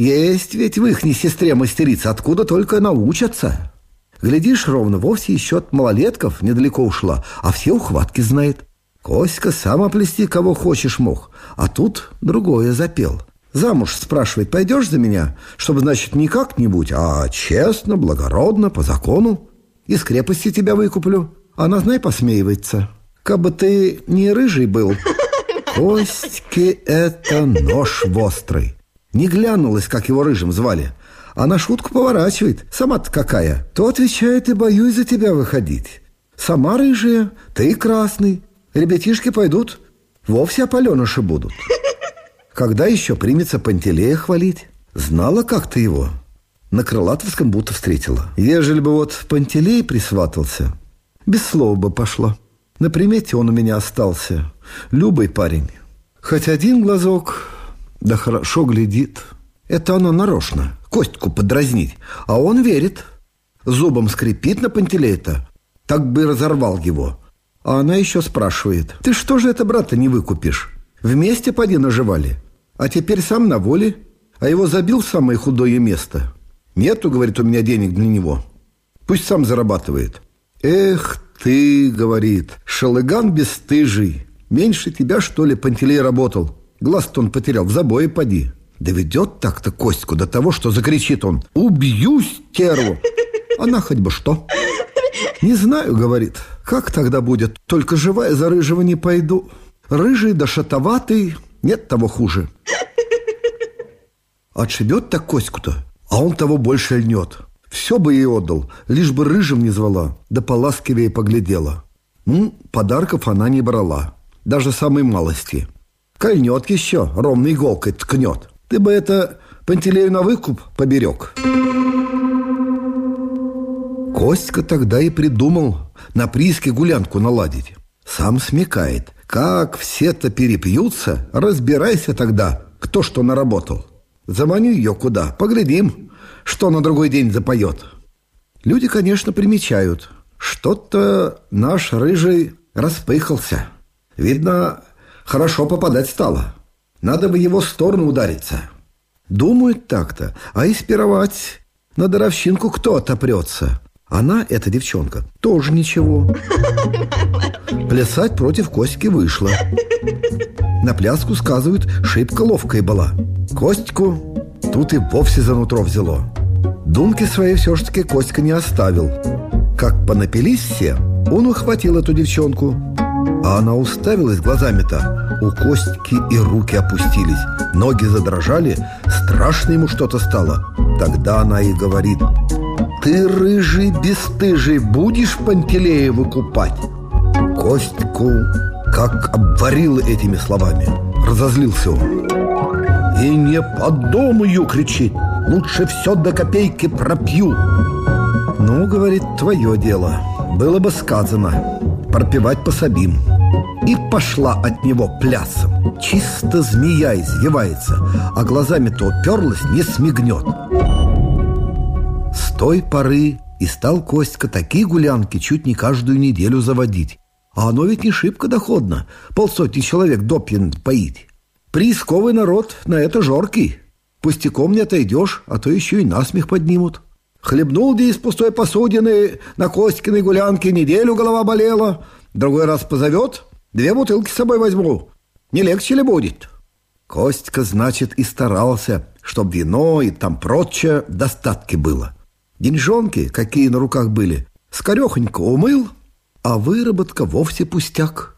Есть ведь в ихней сестре мастерица, откуда только научатся. Глядишь, ровно вовсе еще от малолетков недалеко ушла, а все ухватки знает. Коська сам оплести кого хочешь мог, а тут другое запел. Замуж, спрашивает, пойдешь за меня? Чтобы, значит, не как-нибудь, а честно, благородно, по закону. Из крепости тебя выкуплю. Она, знай, посмеивается. Кабы ты не рыжий был, Костьке это нож острый. Не глянулась, как его рыжим звали. Она шутку поворачивает. Сама-то какая? То отвечает и боюсь за тебя выходить. Сама рыжая, ты красный. Ребятишки пойдут, вовсе опаленыши будут. Когда еще примется Пантелея хвалить? Знала как ты его? На Крылатовском будто встретила. Ежели бы вот Пантелей присватался, без слова бы пошла. На примете он у меня остался. Любый парень. Хоть один глазок, да хорошо глядит. Это она нарочно, Костьку подразнить. А он верит. Зубом скрипит на Пантелея-то. Так бы разорвал его. А она еще спрашивает. Ты что же это брата не выкупишь? Вместе поди наживали. А теперь сам на воле. А его забил в самое худое место. Нету, говорит, у меня денег для него. Пусть сам зарабатывает. Эх ты, говорит, шалыган бесстыжий. Меньше тебя, что ли, Пантелей работал. Глаз-то он потерял, в забое поди. Доведет так-то Костьку до того, что закричит он «Убью стерву!» Она хоть бы что. «Не знаю, — говорит, — как тогда будет, только живая за рыжего не пойду. Рыжий да шатоватый, нет того хуже». Отшибет так Коську-то, а он того больше льнет. Все бы ей отдал, лишь бы рыжим не звала, да поласкивее поглядела. Ну, подарков она не брала, даже самой малости. Кольнет еще, ровной иголкой ткнет. Ты бы это Пантелею на выкуп поберег. Костька тогда и придумал на прииске гулянку наладить. Сам смекает, как все-то перепьются, разбирайся тогда, кто что наработал. Заманю ее куда, поглядим, что на другой день запоет. Люди, конечно, примечают. Что-то наш рыжий распыхался. Видно, хорошо попадать стало. Надо бы его в сторону удариться. Думают так-то, а испировать на даровщинку кто отопрется. Она, эта девчонка, тоже ничего. Плясать против Костьки вышла. На пляску, сказывают, шибко ловкая была. Костьку тут и вовсе за нутро взяло. Думки свои все-таки Костька не оставил. Как понапились все, он ухватил эту девчонку. А она уставилась глазами-то. У Костьки и руки опустились. Ноги задрожали. Страшно ему что-то стало. Тогда она и говорит – ты, рыжий бесстыжий, будешь Пантелея выкупать? Костьку как обварил этими словами. Разозлился он. И не подумаю, кричит. Лучше все до копейки пропью. Ну, говорит, твое дело. Было бы сказано. Пропивать пособим. И пошла от него плясом. Чисто змея извивается, а глазами-то уперлась, не смигнет той поры и стал Костька такие гулянки чуть не каждую неделю заводить. А оно ведь не шибко доходно, полсотни человек допьян поить. Приисковый народ на это жоркий. Пустяком не отойдешь, а то еще и насмех поднимут. Хлебнул где из пустой посудины на Костькиной гулянке, неделю голова болела. Другой раз позовет, Две бутылки с собой возьму. Не легче ли будет?» Костька, значит, и старался, чтоб вино и там прочее достатки было. Деньжонки, какие на руках были, скорехонько умыл, а выработка вовсе пустяк.